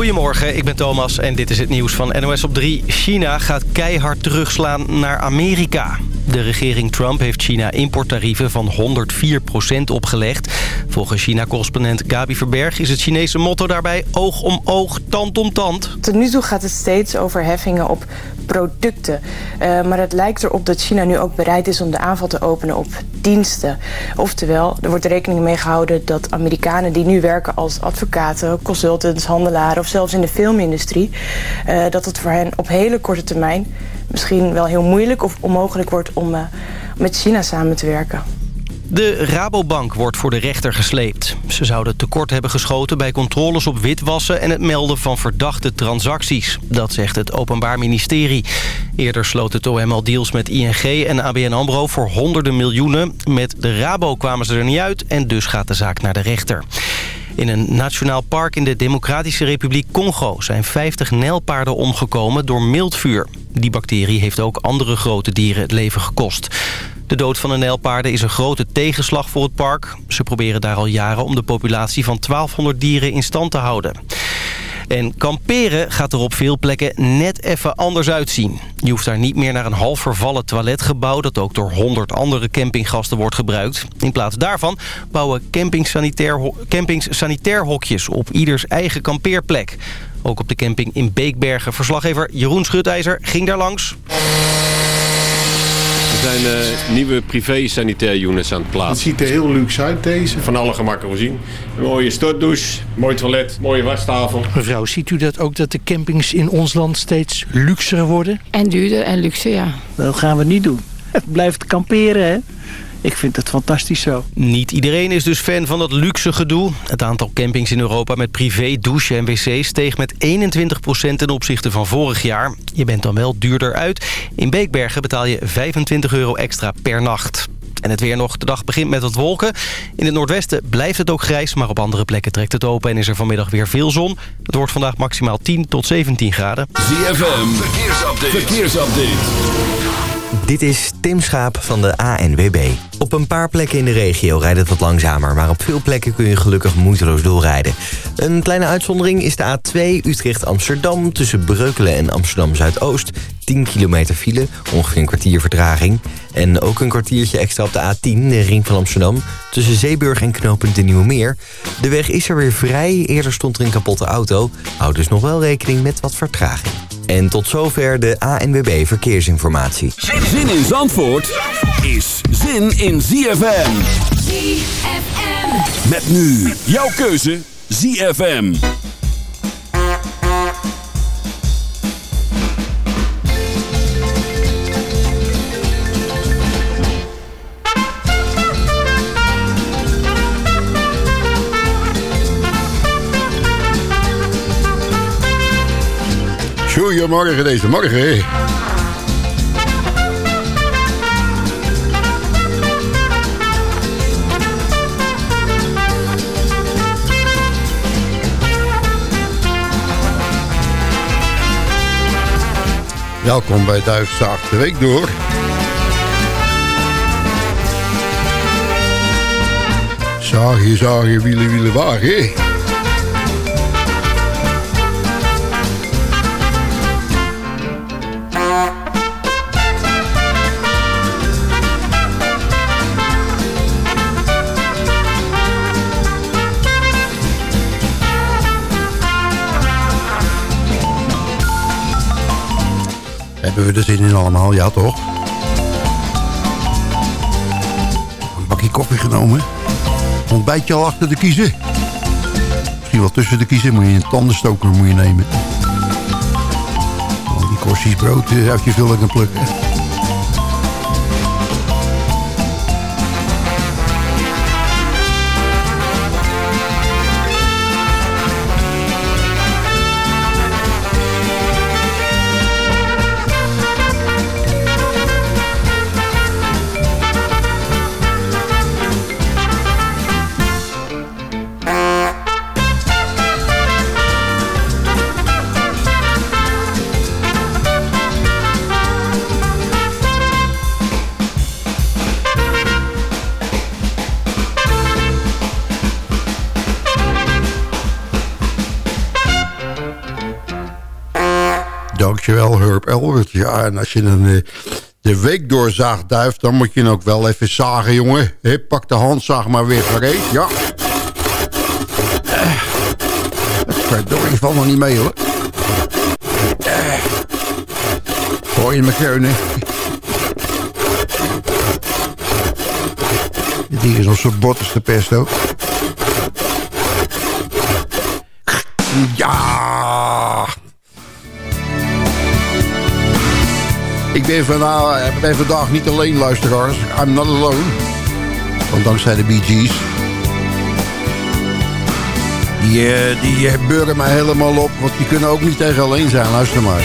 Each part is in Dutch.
Goedemorgen, ik ben Thomas en dit is het nieuws van NOS op 3. China gaat keihard terugslaan naar Amerika. De regering Trump heeft China importtarieven van 104% opgelegd. Volgens China-correspondent Gabi Verberg is het Chinese motto daarbij oog om oog, tand om tand. Tot nu toe gaat het steeds over heffingen op producten. Uh, maar het lijkt erop dat China nu ook bereid is om de aanval te openen op diensten. Oftewel, er wordt rekening mee gehouden dat Amerikanen die nu werken als advocaten, consultants, handelaren of zelfs in de filmindustrie, uh, dat het voor hen op hele korte termijn misschien wel heel moeilijk of onmogelijk wordt om uh, met China samen te werken. De Rabobank wordt voor de rechter gesleept. Ze zouden tekort hebben geschoten bij controles op witwassen... en het melden van verdachte transacties. Dat zegt het Openbaar Ministerie. Eerder sloot het OM al deals met ING en ABN AMRO voor honderden miljoenen. Met de Rabo kwamen ze er niet uit en dus gaat de zaak naar de rechter. In een nationaal park in de Democratische Republiek Congo... zijn 50 nijlpaarden omgekomen door mildvuur. Die bacterie heeft ook andere grote dieren het leven gekost. De dood van de nijlpaarden is een grote tegenslag voor het park. Ze proberen daar al jaren om de populatie van 1200 dieren in stand te houden. En kamperen gaat er op veel plekken net even anders uitzien. Je hoeft daar niet meer naar een half vervallen toiletgebouw... dat ook door 100 andere campinggasten wordt gebruikt. In plaats daarvan bouwen campings sanitair, hokjes op ieders eigen kampeerplek. Ook op de camping in Beekbergen. Verslaggever Jeroen Schutijzer ging daar langs. Er zijn uh, nieuwe privé-sanitair units aan het plaatsen. Het ziet er heel luxe uit, deze. Van alle gemakken voorzien. Een mooie stortdouche, mooi toilet, mooie wastafel. Mevrouw, ziet u dat ook dat de campings in ons land steeds luxer worden? En duurder en luxe, ja. Dat gaan we niet doen. Het blijft kamperen, hè? Ik vind het fantastisch zo. Niet iedereen is dus fan van dat luxe gedoe. Het aantal campings in Europa met privé, douche en wc steeg met 21% ten opzichte van vorig jaar. Je bent dan wel duurder uit. In Beekbergen betaal je 25 euro extra per nacht. En het weer nog. De dag begint met wat wolken. In het noordwesten blijft het ook grijs, maar op andere plekken trekt het open... en is er vanmiddag weer veel zon. Het wordt vandaag maximaal 10 tot 17 graden. ZFM, verkeersupdate. verkeersupdate. Dit is Tim Schaap van de ANWB. Op een paar plekken in de regio rijdt het wat langzamer... maar op veel plekken kun je gelukkig moeiteloos doorrijden. Een kleine uitzondering is de A2 Utrecht-Amsterdam... tussen Breukelen en Amsterdam-Zuidoost. 10 kilometer file, ongeveer een kwartier vertraging. En ook een kwartiertje extra op de A10, de ring van Amsterdam... tussen Zeeburg en knooppunt de Nieuwe Meer. De weg is er weer vrij, eerder stond er een kapotte auto. Houd dus nog wel rekening met wat vertraging. En tot zover de ANWB Verkeersinformatie. Zin in Zandvoort is zin in ZFM. ZFM. Met nu jouw keuze ZFM. Goedemorgen deze morgen. Welkom bij Duifzaag de Week door. Zagen, zagen, wielen, wielen, wagen. Hebben we er zin in allemaal? Ja, toch? Een bakje koffie genomen. Ontbijtje al achter de kiezen. Misschien wel tussen de kiezen. Moet je een tandenstoker moet je nemen. Al die korstjes brood eh, uit je vullen plukken. En als je een, uh, de week doorzaagt duif, dan moet je hem ook wel even zagen, jongen. Pak de handzaag maar weer gereed, ja. Uh, verdorie, valt nog niet mee, hoor. Uh, gooi je me kreunen. Die is onze botterste pesto. Ja! Ik ben, vandaag, ben vandaag niet alleen, luisteraars. I'm not alone. Want dankzij de Bee Gees. Die, uh, die uh, burgen mij helemaal op. Want die kunnen ook niet tegen alleen zijn. Luister maar.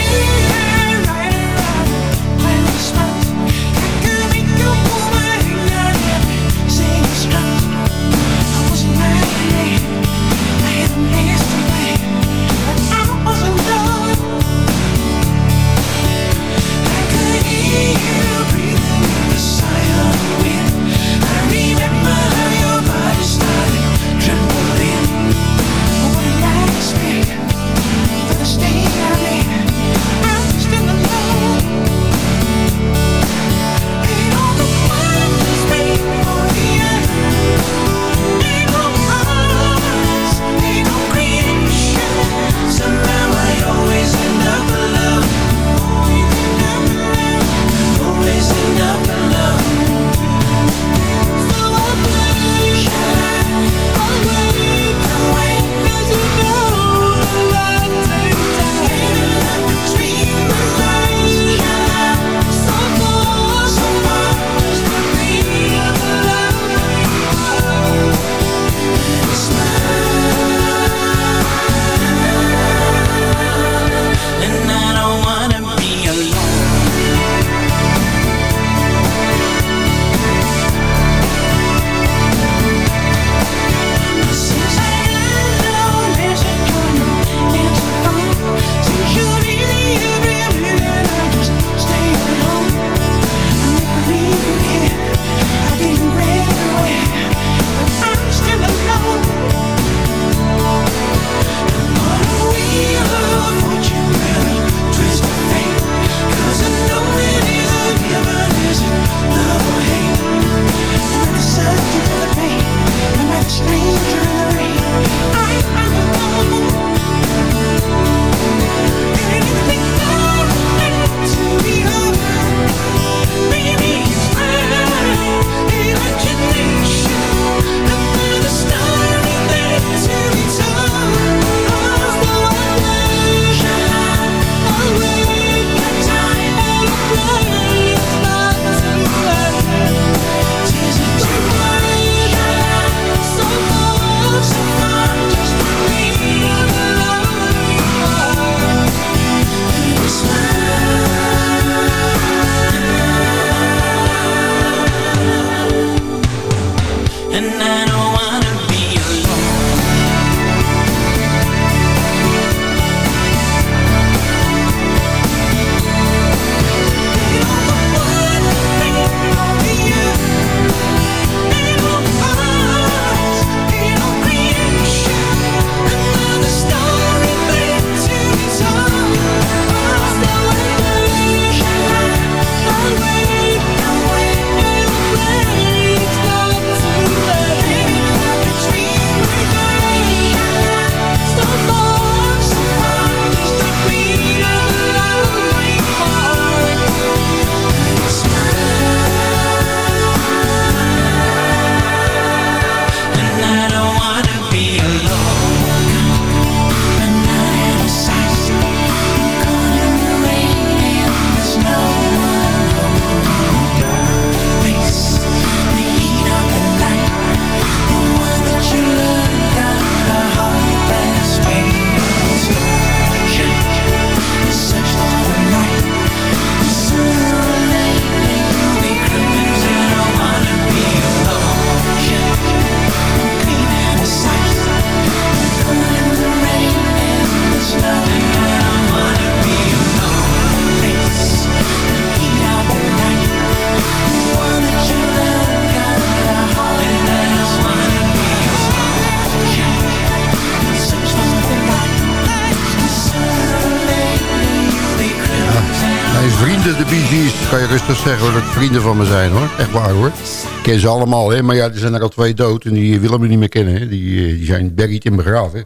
Rustig zeggen dat vrienden van me zijn hoor. Echt waar hoor. Ik ken ze allemaal, hè. Maar ja, er zijn er al twee dood en die willen me niet meer kennen. Hè. Die, eh, die zijn buried in begraven.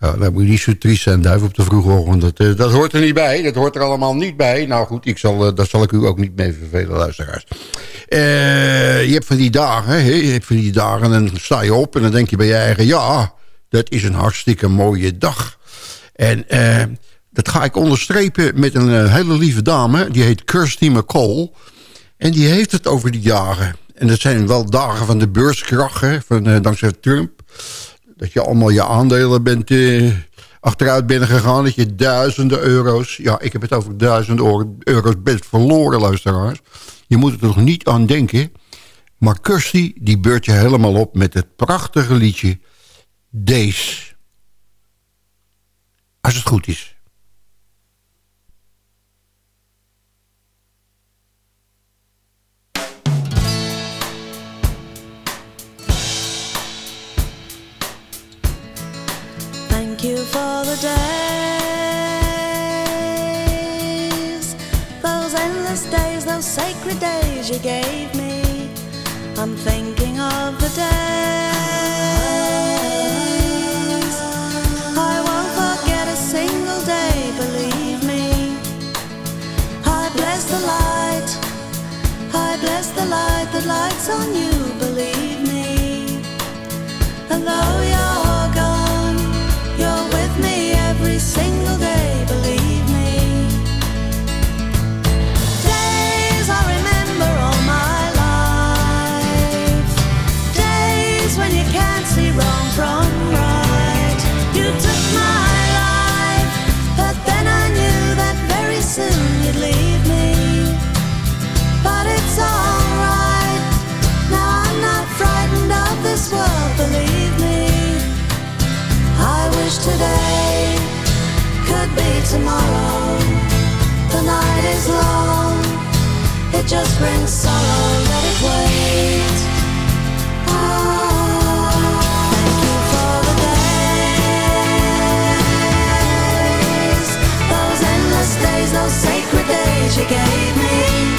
Ja, dan moet je niet zo triest zijn, duif op de vroege ochtend. Dat, uh, dat hoort er niet bij. Dat hoort er allemaal niet bij. Nou goed, ik zal, uh, daar zal ik u ook niet mee vervelen, luisteraars. Je hebt van die dagen, hè? Je hebt van die dagen en dan sta je op en dan denk je bij je eigen... Ja, dat is een hartstikke mooie dag. En dat ga ik onderstrepen met een hele lieve dame. Die heet Kirsty McCall. En die heeft het over die dagen. En dat zijn wel dagen van de beurskracht, van, dankzij Trump dat je allemaal je aandelen bent uh, achteruit binnen gegaan. Dat je duizenden euro's... Ja, ik heb het over duizenden euro's best verloren, luisteraars. Je moet er toch niet aan denken. Maar Kirsty, die beurt je helemaal op met het prachtige liedje... Days. Als het goed is. Sacred days you gave me. I'm thinking of the days. I won't forget a single day, believe me. I bless the light. I bless the light that lights on you, believe me. And though tomorrow. The night is long, it just brings sorrow. Let it wait. Ah, thank you for the days, those endless days, those sacred days you gave me.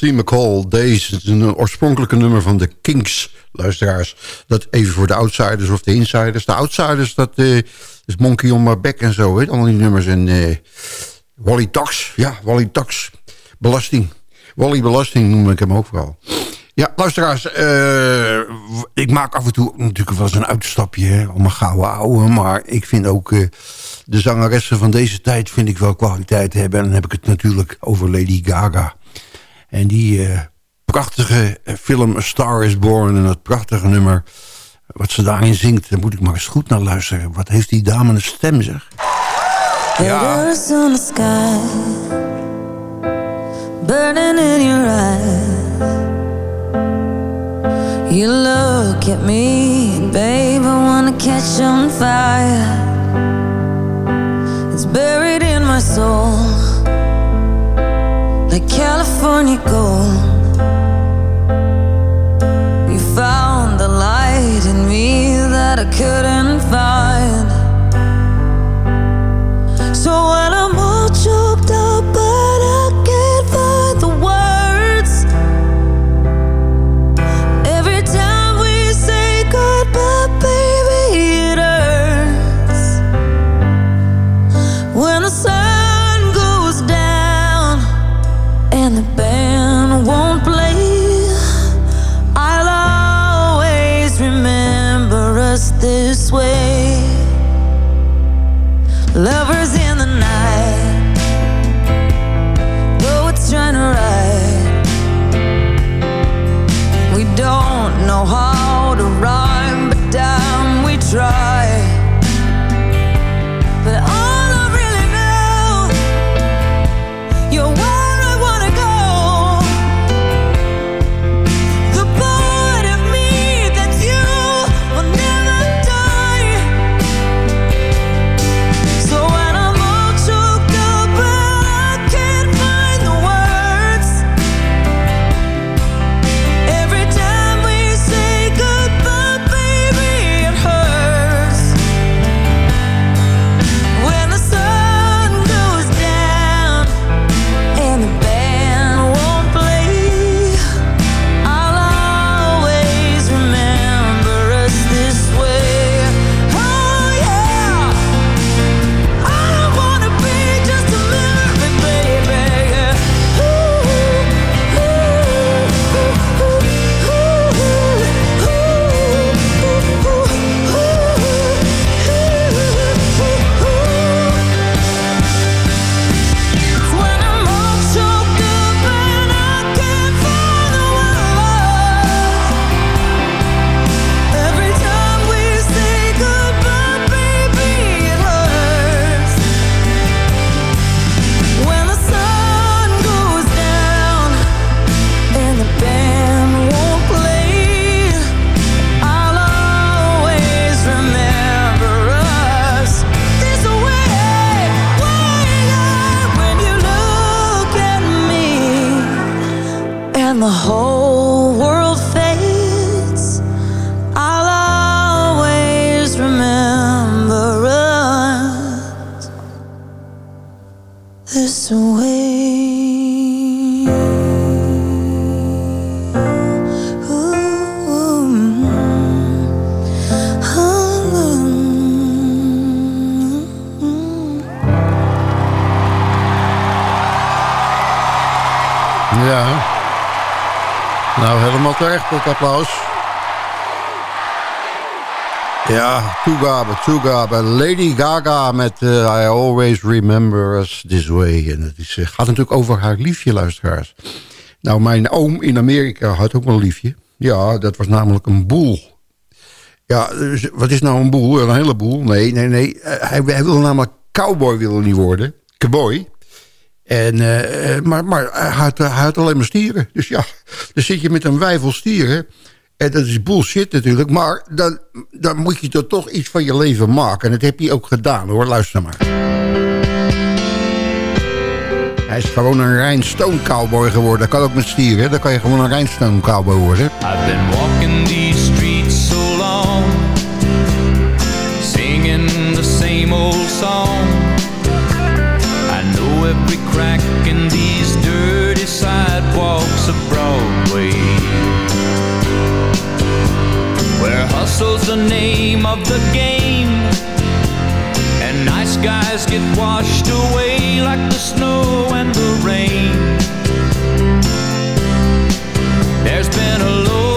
Kirsty McCall. Het is een oorspronkelijke nummer van de Kings, luisteraars. Dat even voor de outsiders of de insiders. De outsiders, dat eh, is Monkey on My Back en zo. Hè? Allemaal die nummers. En eh, Wally Tax, ja, Wally Tax. Belasting. Wally Belasting noem ik hem ook vooral. Ja, luisteraars, eh, ik maak af en toe natuurlijk wel eens een uitstapje. Hè, om een gouden ouwe. Maar ik vind ook de zangeressen van deze tijd vind ik wel kwaliteit hebben. En dan heb ik het natuurlijk over Lady Gaga. En die eh, prachtige film A Star is Born en dat prachtige nummer... wat ze daarin zingt, daar moet ik maar eens goed naar luisteren. Wat heeft die dame een stem, zeg. Ja. Letters on the sky, burning in your eyes. You look at me, babe, I wanna catch on fire. It's buried in my soul, like California gold. You found the light in me that I couldn't find. Applaus. Ja, toegabe, toegabe. Lady Gaga met eh, I Always Remember Us This Way. En het is, eh, gaat natuurlijk over haar liefje, luisteraars. Nou, mijn oom in Amerika had ook een liefje. Ja, dat was namelijk een boel. Ja, dus wat is nou een boel? Een heleboel? Nee, nee, nee. Eh, hij, hij wilde namelijk cowboy wilde niet worden. Cowboy. En, eh, eh, maar maar hij, had alleen maar stieren. Dus ja, dan zit je met een wijvel stieren. En dat is bullshit natuurlijk. Maar dan, dan moet je er toch iets van je leven maken. En dat heb hij ook gedaan hoor. Luister maar. Hij is gewoon een rhinestone cowboy geworden. Dat kan ook met stieren. Dan kan je gewoon een rhinestone cowboy worden. I've been of Broadway. Where hustle's the name of the game, and nice guys get washed away like the snow and the rain. There's been a load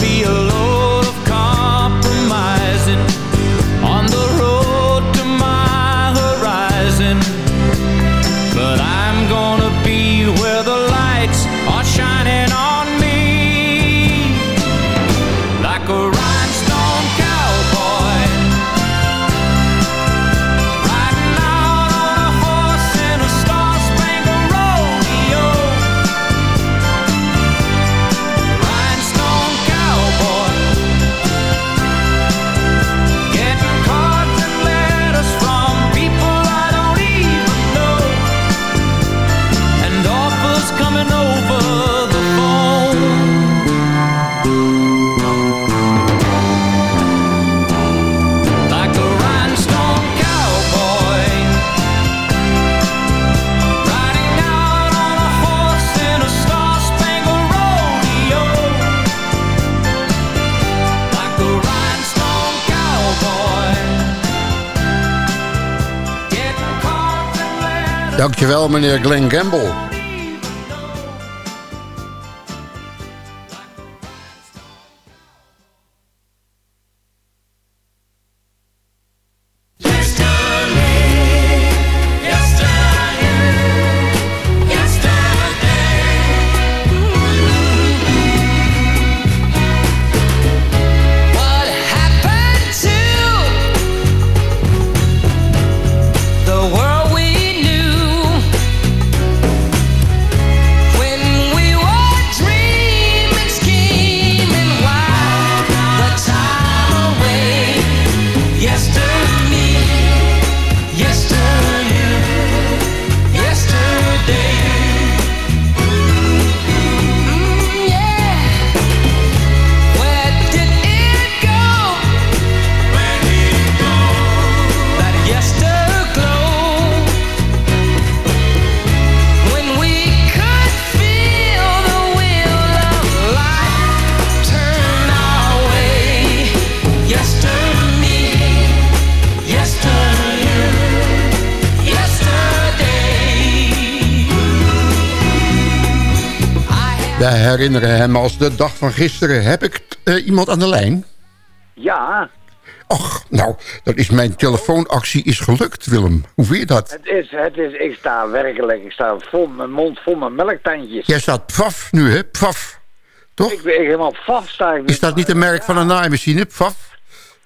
be a Dankjewel, meneer Glenn Gamble. Herinneren hem als de dag van gisteren. Heb ik eh, iemand aan de lijn? Ja, Och, nou, dat is mijn telefoonactie is gelukt, Willem. Hoe vind je dat? het is, het is, ik sta werkelijk, ik sta vol, mijn mond vol met melktandjes. Jij staat pfaf nu, hè? Pfaf. Toch? Ik ben helemaal vast sta ik nu. Is dat niet een merk van een naaimachine? Pfaf?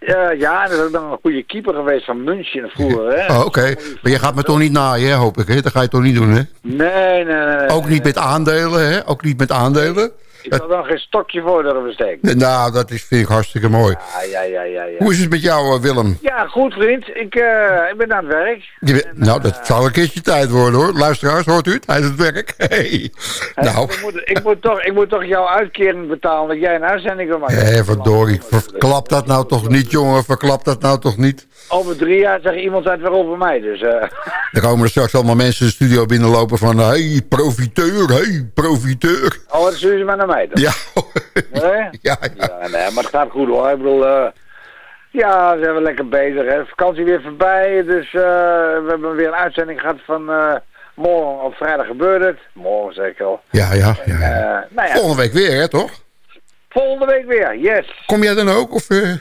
Ja, ja, dat is nog een goede keeper geweest van München vroeger, hè? Oh, oké. Maar je gaat me toch niet naaien, hè, hoop ik, hè? Dat ga je toch niet doen, hè? Nee, nee, nee. nee. Ook niet met aandelen, hè? Ook niet met aandelen. Ik zal er geen stokje voor durven steken. Nou, dat is, vind ik hartstikke mooi. Ja, ja, ja, ja. Ja, Hoe is het met jou, eh, Willem? ja goed vriend. Ik, eh, ik ben aan het werk. Nou, dat zal een keertje tijd worden, hoor. Luisteraars, hoort u het? Hij is aan het werk. Hey. Nou, Ik moet, ik, moet toch, ik moet toch jouw uitkering betalen dat jij een uitzending wil maken. hé, verdorie. Verklap dat nou toch niet, jongen. Verklap dat nou toch niet. Over drie jaar zegt iemand het weer over mij, dus... eh Er komen er straks allemaal mensen de studio binnenlopen van... Hé, hey, profiteur, hé, hey, profiteur. oh, dat sturen ze maar naar mij dan. Ja, Nee? ja, ja. Ja, nee, maar het gaat goed hoor. Ik bedoel, eh, ja, we zijn wel lekker bezig. Hè. Vakantie weer voorbij, dus eh, we hebben weer een uitzending gehad van eh, morgen op vrijdag gebeurt het. Morgen ik al. Ja, ja, ja. Eh, nou ja, Volgende week weer, hè, toch? volgende week weer, yes. Kom jij dan ook? Of, eh,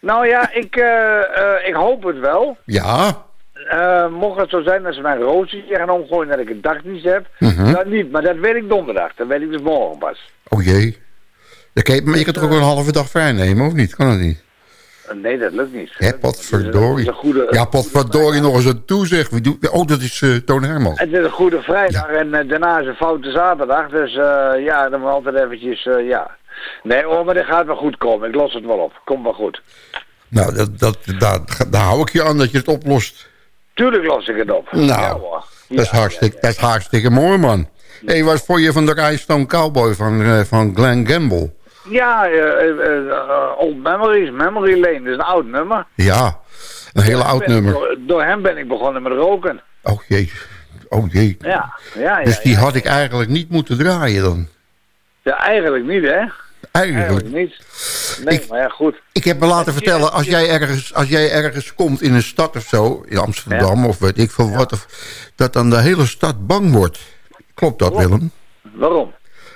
Nou ja, ik, eh, eh, ik hoop het wel. Ja, Eh, mocht het zo zijn dat ze mijn hier gaan omgooien dat ik een dagdienst heb, Mhm. dan niet. Maar dat weet ik donderdag. Dat weet ik dus morgen pas. oh jee. Ja, kijk, maar je kan toch ook wel een halve dag vrij nemen, of niet? Kan dat niet? Nee, dat lukt niet. Hè, Dat is potverdorie. een goede- Ja, potverdorie nog eens een toezeg. Doet... Oh, dat is Toon Hermans. Het is een goede vrijdag en daarna is een foute zaterdag. Dus ja, dan moet altijd eventjes, ja. Nee hoor, maar dit gaat wel goed komen. Ik los het wel op. Komt wel goed. Nou, dat, dat, daar, daar hou ik je aan dat je het oplost. Tuurlijk los ik het op. Nou, Ja, hoor. dat, is hartstikke, dat is hartstikke mooi, man. Hé, hey, wat vond je van de Rhinestone Cowboy van, eh, van Glenn Gamble? Ja, eh, Old Memories, Memory Lane. Dat is een oud nummer. Ja, een hele oud nummer. Door, door hem ben ik begonnen met roken. Oh jee, oh jee. Ja, ja, ja. Dus die had ik eigenlijk niet moeten draaien dan. Ja, eigenlijk niet, hè? Eigenlijk. niet. Nee, maar ja, goed. Ik heb me laten vertellen, als jij, ergens, als jij ergens komt in een stad of zo... in Amsterdam of weet ik veel wat... Of, dat dan de hele stad bang wordt. Klopt dat, Willem? Waarom?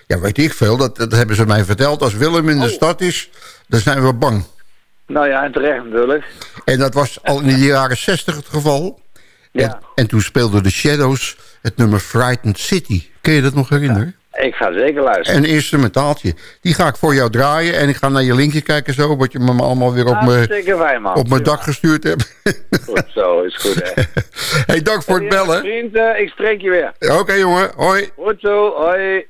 Ja, weet ik veel. Dat, dat hebben ze mij verteld. Als Willem in de stad is, dan zijn we bang. Nou ja, en terecht natuurlijk. En dat was al in de jaren 60 het geval. En, en toen speelde de Shadows het nummer Frightened City. Kun je dat nog herinneren? Ik ga zeker luisteren. Een instrumentaaltje. Die ga ik voor jou draaien. En ik ga naar je linkje kijken zo. Wat je me allemaal weer op mijn op mijn dak gestuurd hebt. Goed zo, is goed hè. hey, dank voor het bellen. Vriend, eh, ik spreek je weer. Oké jongen, hoi. Goed zo, hoi.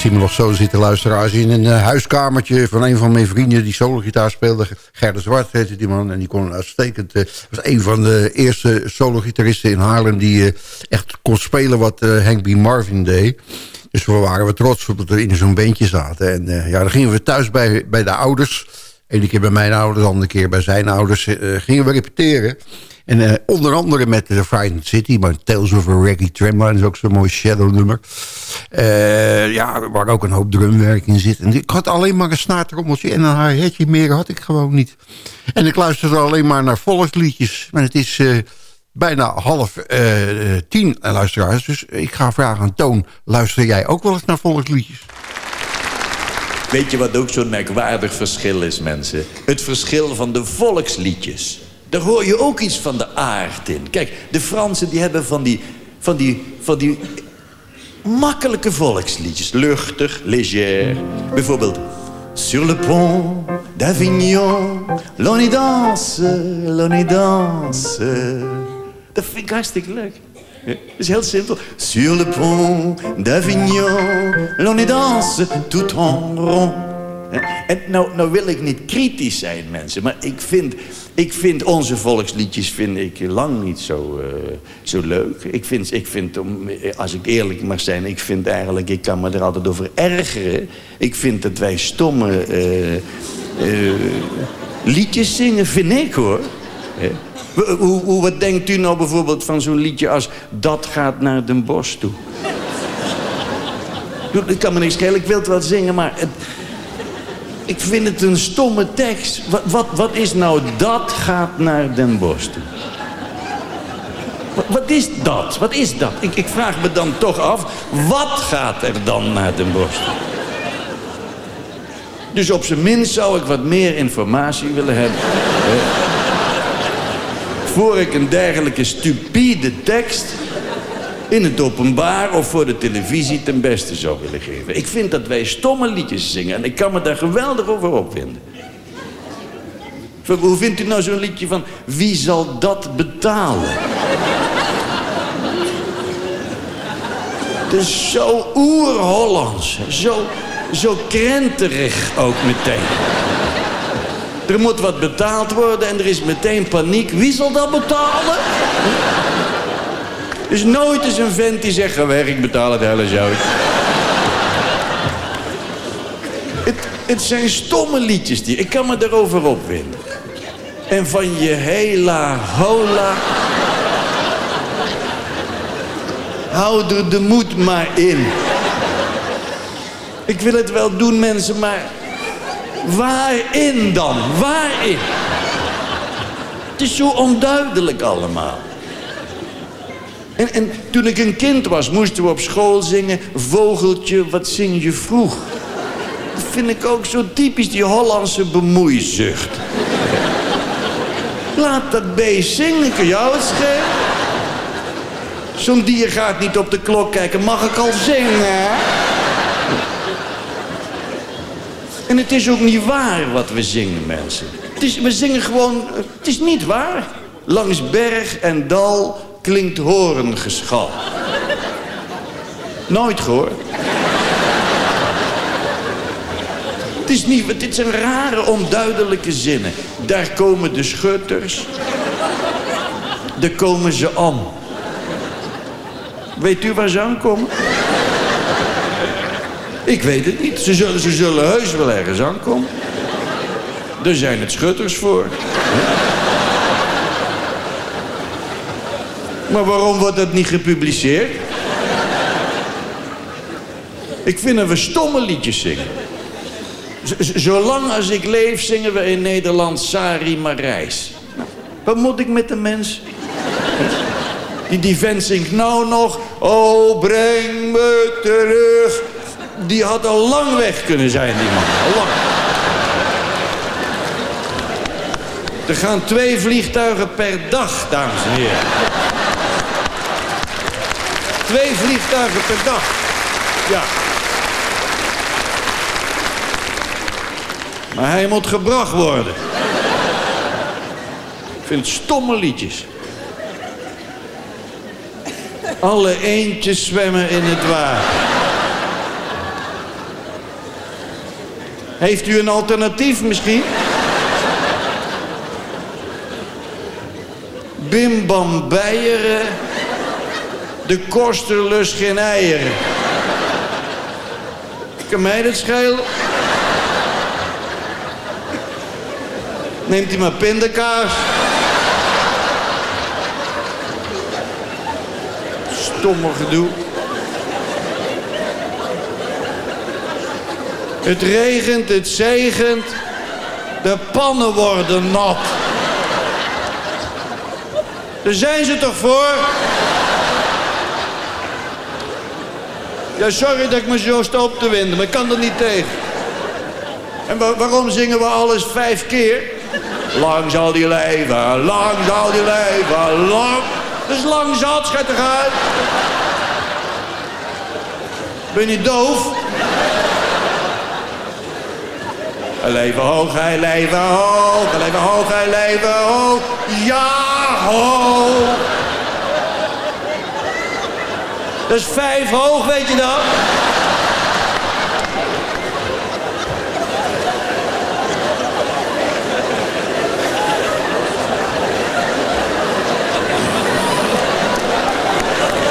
Zie me nog zo zitten luisteren. Als in een eh, huiskamertje van een van mijn vrienden die sologitaar speelde. Gerda Zwart heette die man. En die kon uitstekend. eh, was een van de eerste sologitaristen in Haarlem die eh, echt kon spelen wat Hank B. Marvin deed. Dus we waren we trots op dat we in zo'n beentje zaten. En ja, dan gingen we thuis bij, bij de ouders. Eén keer bij mijn ouders, de andere keer bij zijn ouders. eh, gingen we repeteren. En eh, onder andere met The Frightened City, maar Tales of a Reggae Tramline is ook zo'n mooi shadow nummer. Eh, ja, waar ook een hoop drumwerk in zit. En ik had alleen maar een snaartrommeltje en een hi-hatje meer had ik gewoon niet. En ik luisterde alleen maar naar volksliedjes. Maar het is bijna half tien, luisteraars. Dus ik ga vragen aan Toon, luister jij ook wel eens naar volksliedjes? Weet je wat ook zo'n merkwaardig verschil is, mensen? Het verschil van de volksliedjes. Daar hoor je ook iets van de aard in. Kijk, de Fransen die hebben van die, van die, van die makkelijke volksliedjes. Luchtig, léger. Bijvoorbeeld... Sur le pont d'Avignon, l'on y danse, l'on y danse. Dat vind ik hartstikke leuk. Dat is heel simpel. Sur le pont d'Avignon, l'on danse tout en rond. En nou, nou wil ik niet kritisch zijn, mensen, maar ik vind, ik vind onze volksliedjes vind ik lang niet zo, eh, zo leuk. Ik vind, ik vind, eh, als ik eerlijk mag zijn, ik vind eigenlijk, ik kan me er altijd over ergeren. Ik vind dat wij stomme eh, liedjes zingen, vind ik hoor. Hoe, wat denkt u nou bijvoorbeeld van zo'n liedje als Dat gaat naar Den Bosch toe? Ik kan me niks schelen, ik wil het wel zingen, maar... Het, ik vind het een stomme tekst. Wat, wat, wat is nou dat gaat naar Den Bosch toe? Wat, wat is dat? Wat is dat? Ik, ik vraag me dan toch af, wat gaat er dan naar Den Bosch toe? Dus op zijn minst zou ik wat meer informatie willen hebben. Voor ik een dergelijke stupide tekst in het openbaar of voor de televisie ten beste zou willen geven. Ik vind dat wij stomme liedjes zingen en ik kan me daar geweldig over opwinden. Hoe vindt u nou zo'n liedje van wie zal dat betalen? Het is zo oer-Hollands, zo, zo krenterig ook meteen. Er moet wat betaald worden en er is meteen paniek. Wie zal dat betalen? Is nooit eens een vent die zegt, ga ik betaal het hele zo. Het, het zijn stomme liedjes die, ik kan me erover opwinden. En van je hela hola... Hou er de moed maar in. Ik wil het wel doen, mensen, maar... Waarin dan? Waarin? Het is zo onduidelijk allemaal. En, en toen ik een kind was, moesten we op school zingen... Vogeltje, wat zing je vroeg? Dat vind ik ook zo typisch, die Hollandse bemoeizucht. Laat dat beest zingen, kun jou het schelen? Zo'n dier gaat niet op de klok kijken, mag ik al zingen? En het is ook niet waar wat we zingen, mensen. Het is, we zingen gewoon, het is niet waar. Langs berg en dal klinkt horengeschal. Nooit gehoord. Het is niet, dit zijn rare, onduidelijke zinnen. Daar komen de schutters. Daar komen ze aan. Weet u waar ze aankomen? Ik weet het niet. Ze zullen, ze zullen heus wel ergens aankomen. Er zijn het schutters voor. Maar waarom wordt dat niet gepubliceerd? Ik vind dat we stomme liedjes zingen. Zolang als ik leef zingen we in Nederland Sari Marijs. Nou, wat moet ik met de mens? Die, die vent zingt nou nog... Oh, breng me terug. Die had al lang weg kunnen zijn, die man. Al lang. Er gaan twee vliegtuigen per dag, dames en heren. Twee vliegtuigen per dag. Ja. Maar hij moet gebracht worden. Ik vind het stomme liedjes. Alle eendjes zwemmen in het water. Heeft u een alternatief misschien? Bim bam bijeren. De koster lust geen eieren. Kan mij dat schelen? Neemt u maar pindakaas. Stomme gedoe. Het regent, het zegent. De pannen worden nat. Daar zijn ze toch voor? Ja, sorry dat ik me zo sta op te winden, maar ik kan er niet tegen. En wa- waarom zingen we alles vijf keer? Lang zal die leven, lang zal die leven, lang. Is lang zat, schat eruit. Ben je doof? Hij leven hoog, hij leven hoog, leven hoog, hij leven hoog. Ja, hoog. Dat is vijf hoog, weet je dat?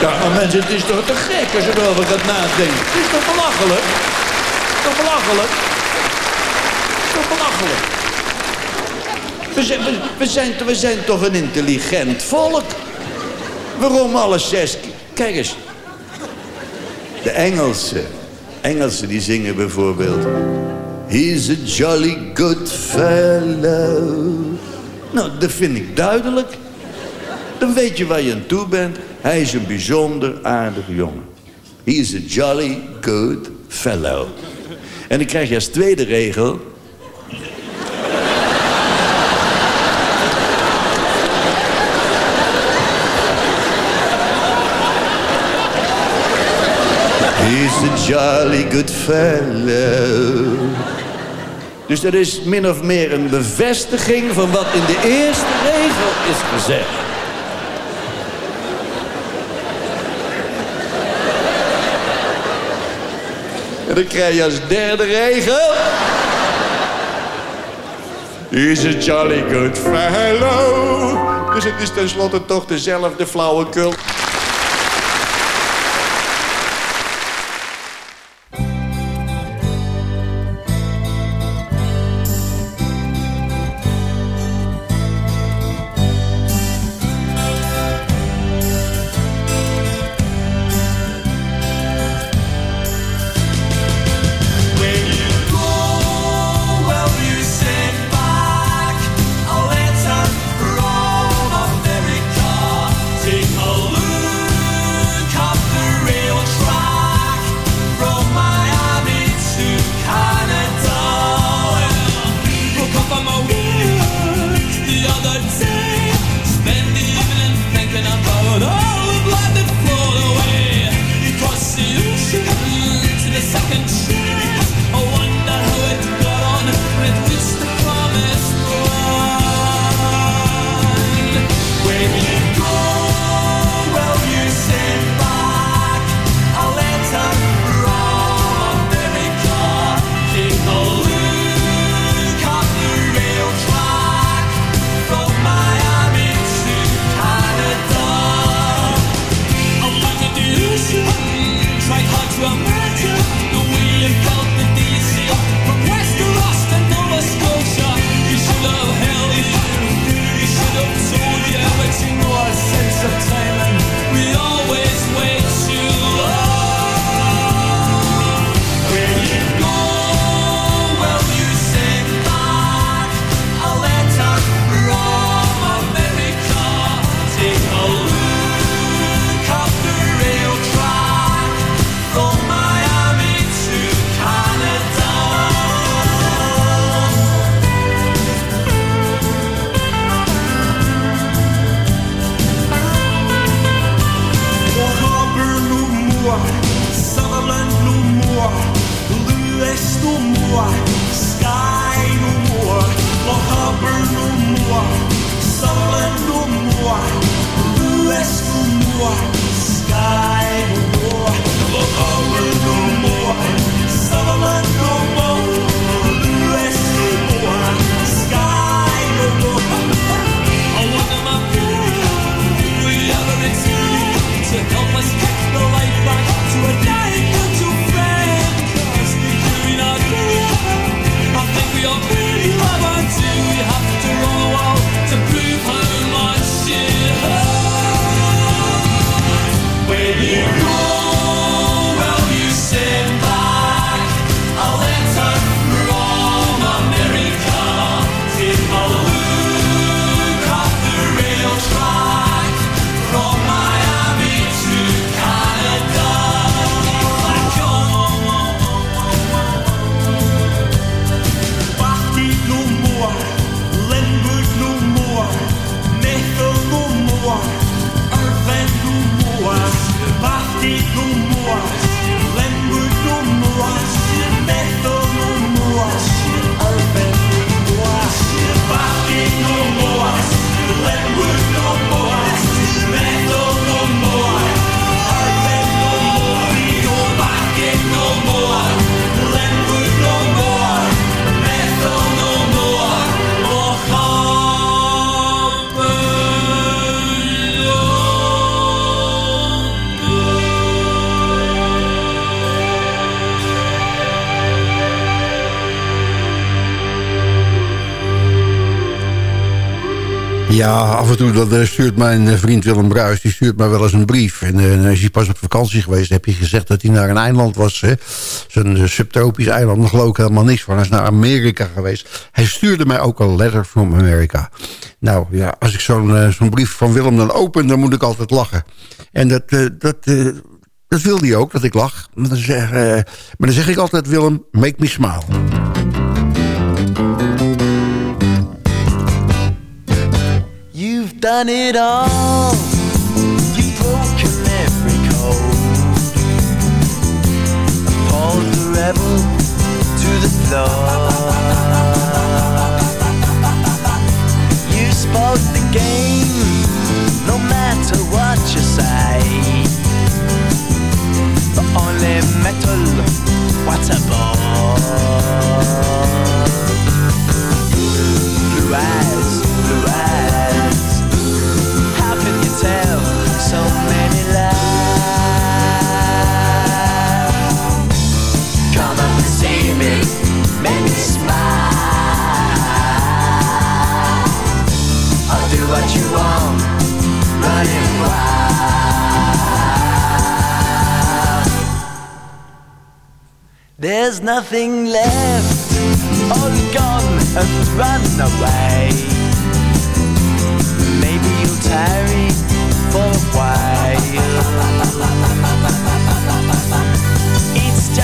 Ja, maar mensen, het is toch te gek als je erover gaat nadenken. Het is toch belachelijk? Toch belachelijk? toch? We zijn, zijn toch een intelligent volk? Waarom alle zes... Kijk eens. De Engelsen. Engelsen die zingen bijvoorbeeld... He's a jolly good fellow. Nou, dat vind ik duidelijk. Dan weet je waar je aan toe bent. Hij is een bijzonder aardig jongen. He's a jolly good fellow. En ik krijg je als tweede regel... jolly good fellow. Dus er is min of meer een bevestiging van wat in de eerste regel is gezegd. En dan krijg je als derde regel... He's a jolly good fellow. Dus het is tenslotte toch dezelfde flauwekul. Ja, af en toe dat, eh, stuurt mijn eh, vriend Willem Bruis die stuurt mij wel eens een brief. En uh, is hij pas op vakantie geweest, heb je gezegd dat hij naar een eiland was. Zo'n subtropisch eiland, Daar geloof ik helemaal niks van. Hij is naar Amerika geweest. Hij stuurde mij ook een letter van Amerika. Nou ja, als ik zo'n brief van Willem dan open, dan moet ik altijd lachen. En dat... Uh, dat dat wil hij ook, dat ik lach. Maar dan, zeg, maar dan zeg ik altijd, Willem, make me smile. Done it all. You've broken every code. Pulled the rebel to the floor. You spoke the game, no matter what you say. The only metal, what a bore. Blue eyes, blue eyes. Tell so many lies? Come up and see me, make me smile. I'll do what you want, running wild. There's nothing left, all gone and run away. Maybe you'll tarry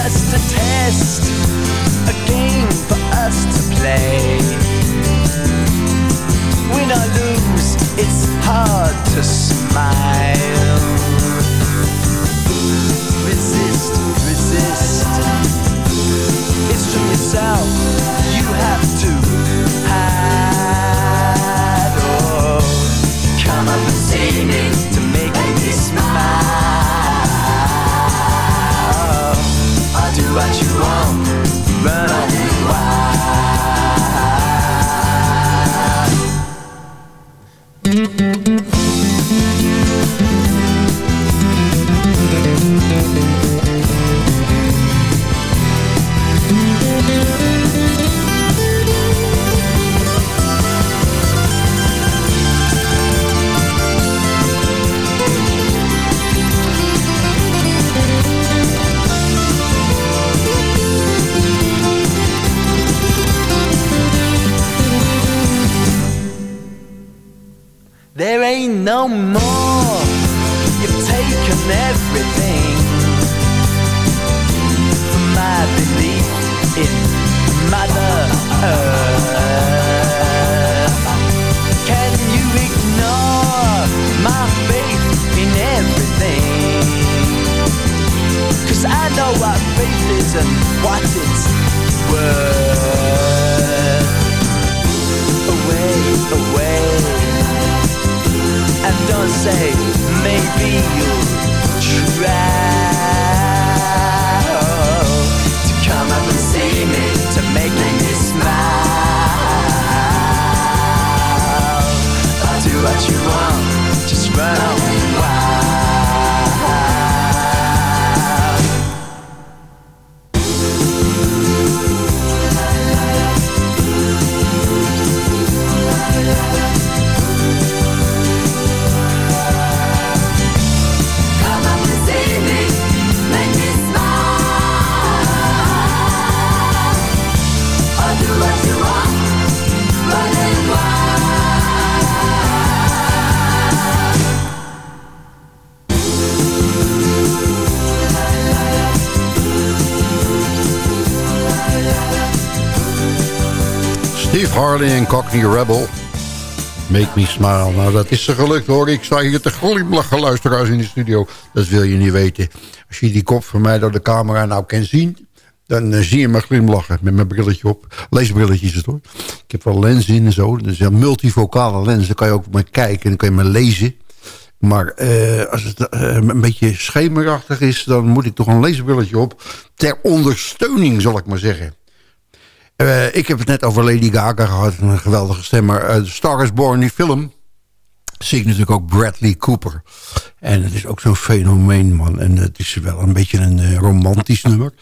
just a test, a game for us to play. Win or lose, it's hard to smile. Resist, resist. It's from yourself you have to hide. Oh, come up and see me to make me smile. What you want, and what it's worth. Away, away and don't say maybe you'll try to come up and see me to make me smile. I'll do what you want, just run away Steve Harley en Cockney Rebel. Make me smile. Nou, dat is ze gelukt hoor. Ik sta hier te glimlachen, luisteraars in de studio. Dat wil je niet weten. Als je die kop van mij door de camera nou kan zien... dan eh, zie je me glimlachen met mijn brilletje op. Leesbrilletje is het hoor. Ik heb wel lens in en zo. Dus een multivocale lens. Daar kan je ook mee kijken en dan kan je me lezen. Maar eh, als het eh, een beetje schemerachtig is... dan moet ik toch een leesbrilletje op. Ter ondersteuning, zal ik maar zeggen. Eh, ik heb het net over Lady Gaga gehad. Een geweldige stem. Maar uh, Star is Born, die film... zie ik natuurlijk ook Bradley Cooper. En het is ook zo'n fenomeen, man. En het is wel een beetje een eh, romantisch nummer.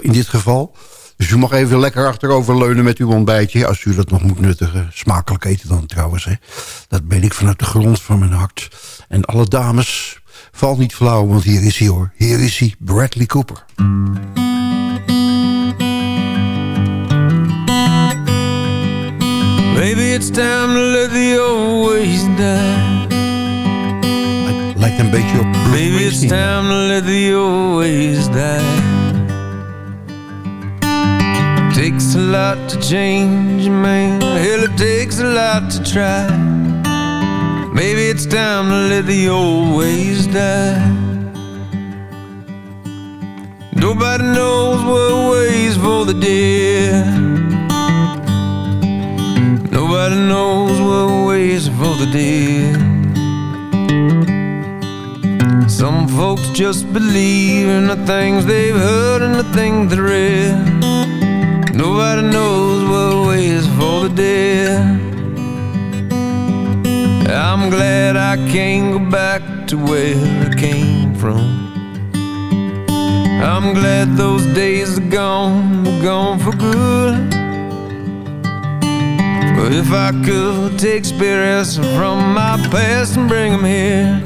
In dit geval. Dus u mag even lekker achterover leunen met uw ontbijtje. Als u dat nog moet nuttigen. Smakelijk eten dan trouwens. Hè. Dat ben ik vanuit de grond van mijn hart. En alle dames, val niet flauw. Want hier is hij hoor. Hier is hij, Bradley Cooper. Maybe it's time to let the old ways die. Like lijkt een beetje op Bruce Maybe it's time to let the old ways die. Takes a lot to change a man. Hell, it takes a lot to try. Maybe it's time to let the old ways die. Nobody knows what ways for the dead. Nobody knows what ways for the dead. Some folks just believe in the things they've heard and the things they read. Nobody knows what ways for the dead. I'm glad I can't go back to where I came from. I'm glad those days are gone, gone for good. But if I could take spirits from my past and bring them here,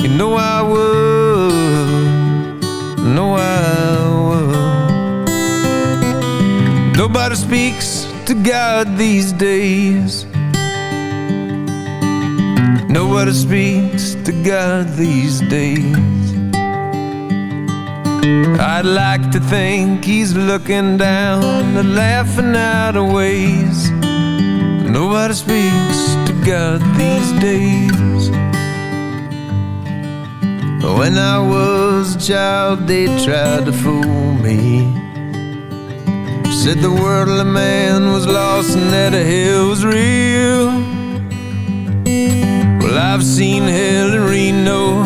you know I would. Know I would. Nobody speaks to God these days. Nobody speaks to God these days. I'd like to think he's looking down and laughing out of ways. Nobody speaks to God these days. When I was a child, they tried to fool me. Said the worldly man was lost and that a hell was real. Well, I've seen hell in Reno,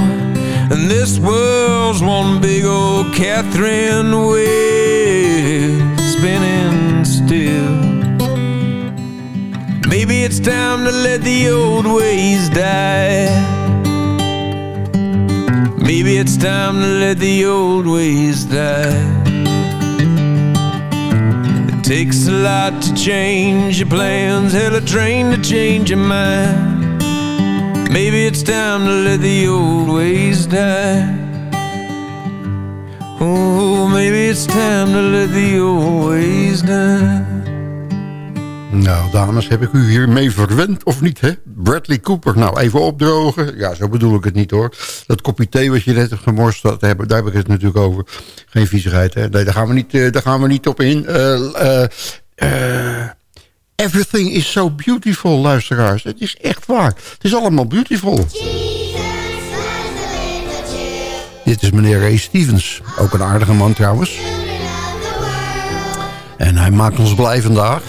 and this world's one big old Catherine wheel spinning still. It's time to let the old ways die. Maybe it's time to let the old ways die. It takes a lot to change your plans, hell, a train to change your mind. Maybe it's time to let the old ways die. Oh, maybe it's time to let the old ways die. Nou, dames, heb ik u hiermee verwend of niet, hè? Bradley Cooper, nou, even opdrogen. Ja, zo bedoel ik het niet, hoor. Dat kopje thee wat je net hebt gemorst, daar heb ik het natuurlijk over. Geen viezigheid, hè? Nee, daar gaan we niet, eh, daar gaan we niet op in. Eh, eh, everything is so beautiful, luisteraars. Het is echt waar. Het is allemaal beautiful. Dit is meneer Ray Stevens. Ook een aardige man, trouwens. En hij maakt ons blij vandaag.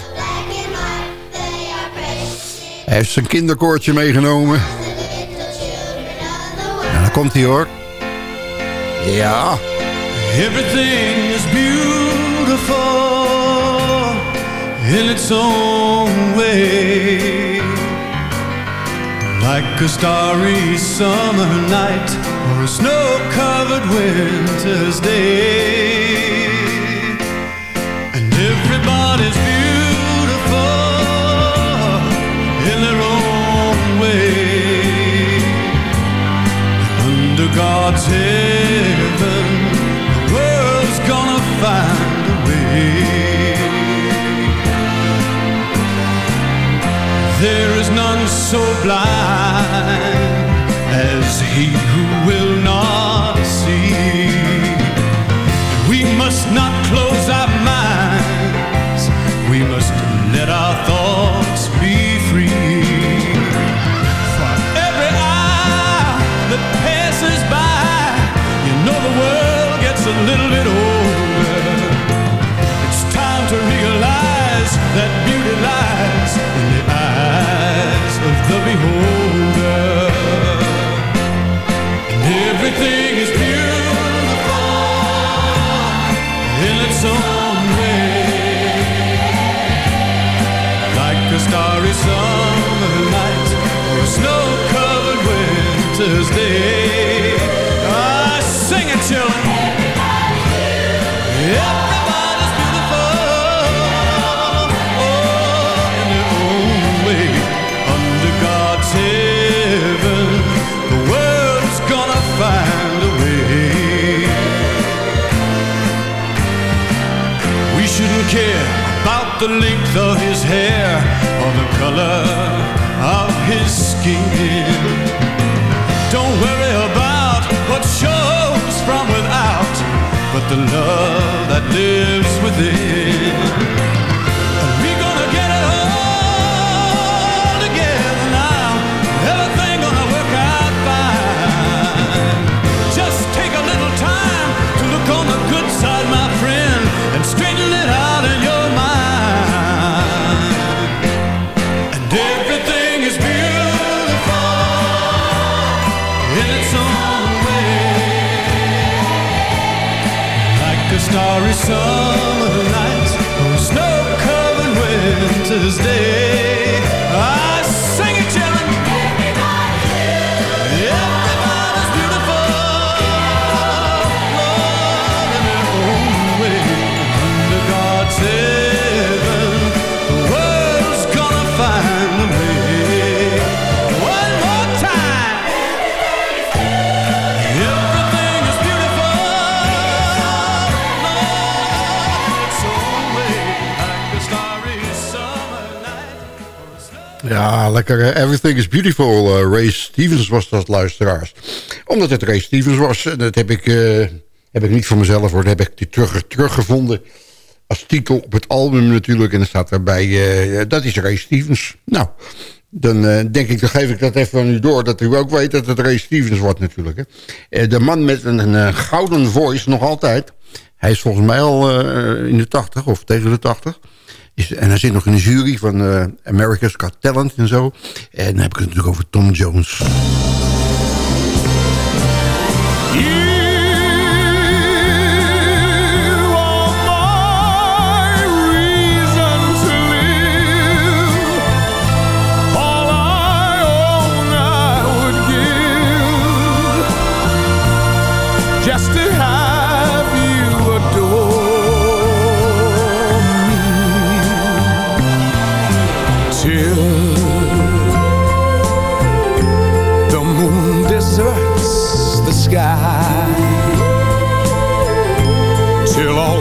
Hij heeft zijn kinderkoortje meegenomen. En dan komt hij hoor. Ja. Everything is beautiful in its own way. Like a starry summer night or a snow-covered winter's day. And everybody's Heaven, the world's gonna find a way. There is none so blind as he the length of his hair or the color of his skin. Don't worry about what shows from without, but the love that lives within. Lekker. hè? Everything is Beautiful. eh, Ray Stevens was dat, luisteraars. Omdat het Ray Stevens was. En dat heb ik, eh, heb ik niet voor mezelf hoor. Dat heb ik die terug, teruggevonden. Als titel op het album natuurlijk. En dan staat daarbij, eh, dat is Ray Stevens. Nou, dan eh, denk ik, dan geef ik dat even aan u door. Dat u ook weet dat het Ray Stevens wordt natuurlijk. Hè. Eh, de man met een, een eh, gouden voice, nog altijd. Hij is volgens mij al eh, in de 80 of tegen de 80. Is, en hij zit nog in de jury van eh, America's Got Talent en zo. En dan heb ik het natuurlijk over Tom Jones.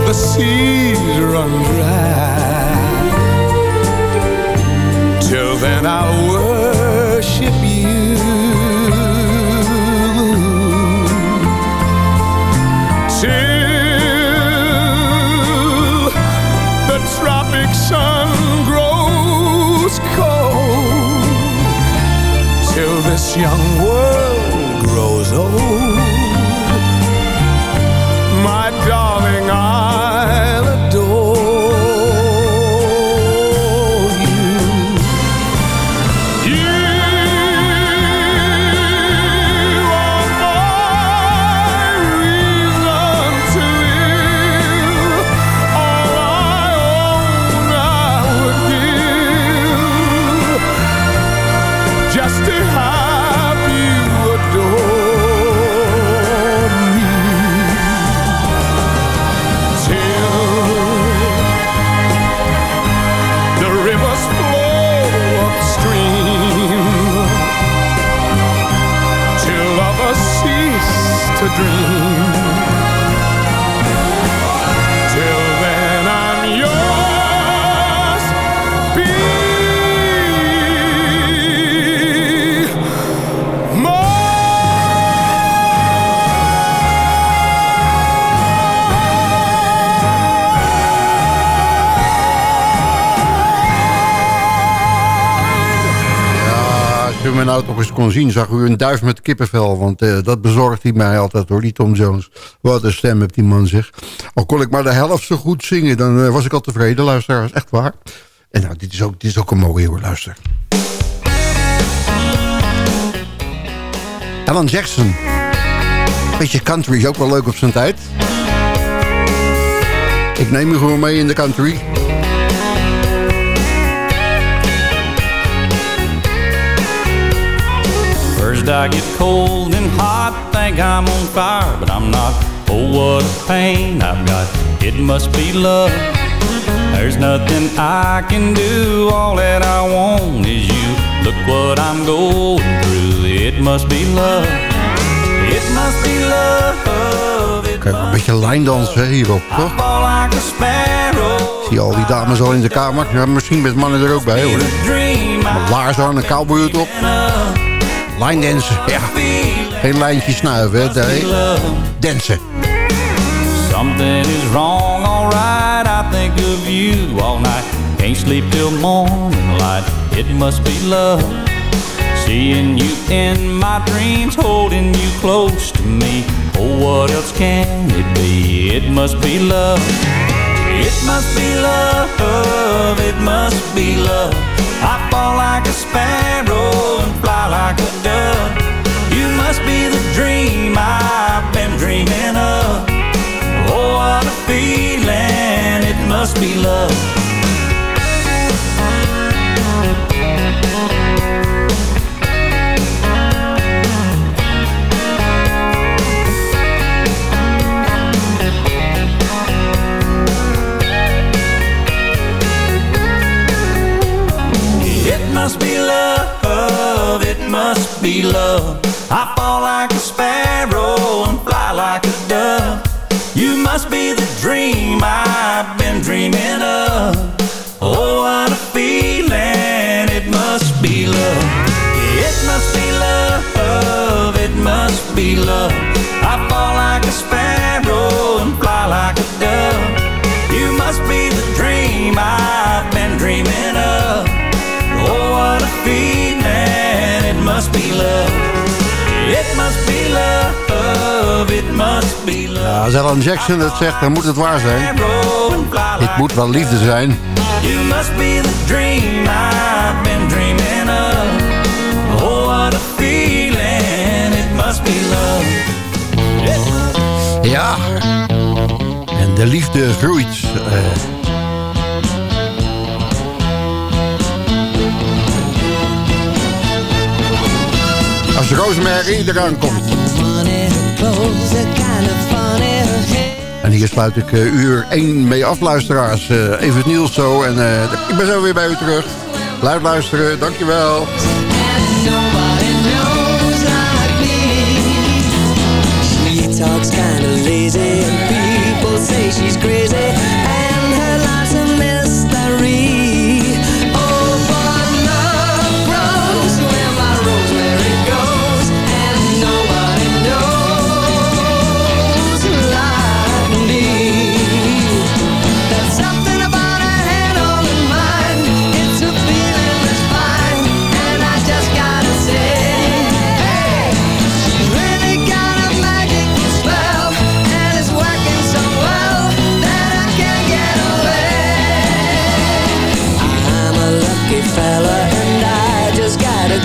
The seas run dry. Till then I'll worship you. Till the tropic sun grows cold. Till this young world grows old. Ja, als u me nou toch eens kon zien, zag u een duif met kippenvel. Want eh, dat bezorgt hij mij altijd hoor, die Tom Jones. Wat een stem heeft die man zeg. Al kon ik maar de helft zo goed zingen, dan eh, was ik al tevreden, luisteraars. Echt waar. En nou, dit is ook, dit is ook een mooie hoor, luister. Alan Jackson. Beetje country is ook wel leuk op zijn tijd. Ik neem u gewoon mee in de country. First I get cold and hot, think I'm on fire, but I'm not. Oh, what a pain I've got. It must be love. There's nothing I can do. All that I want is you. Look what I'm going through. It must be love. It must be love. It Kijk, een beetje lijndans hè, hierop, toch? Zie al die dames al in de kamer? Ja, misschien met mannen er ook bij hoor. Met laarzen aan, een cowboyhoed op. Line dansen, ja. Geen lijntje snuiven, hè. Dansen. Something is wrong, alright. I think of you all night. Can't sleep till morning light. It must be love. Seeing you in my dreams, holding you close to me. Oh, what else can it be? It must be love. It must be love. It must be love. I fall like a sparrow and fly like a dove. You must be the dream I've been dreaming of. Oh, what a feeling. It must be love. Must be love. I fall like a sparrow and fly like a dove. You must be the dream I've been dreaming of. Oh, what a feeling, it must be love. It must be love, it must be love. I fall like a sparrow and fly like a dove. You must be the dream I've must be love. It must be love, it must be love. Ja, als Alan Jackson het zegt, dan moet het waar zijn. Het moet wel liefde zijn. You must be the dream I've been dreaming of. Oh, what a feeling, it must be love. Ja. En de liefde groeit. eh. Als Rosemary eraan komt. En hier sluit ik eh, uur 1 mee af, luisteraars. Eh, even het nieuws zo. En eh, ik ben zo weer bij u terug. Blijf luisteren, dankjewel. She talks kind of lazy, and people say she's crazy,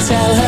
Tell her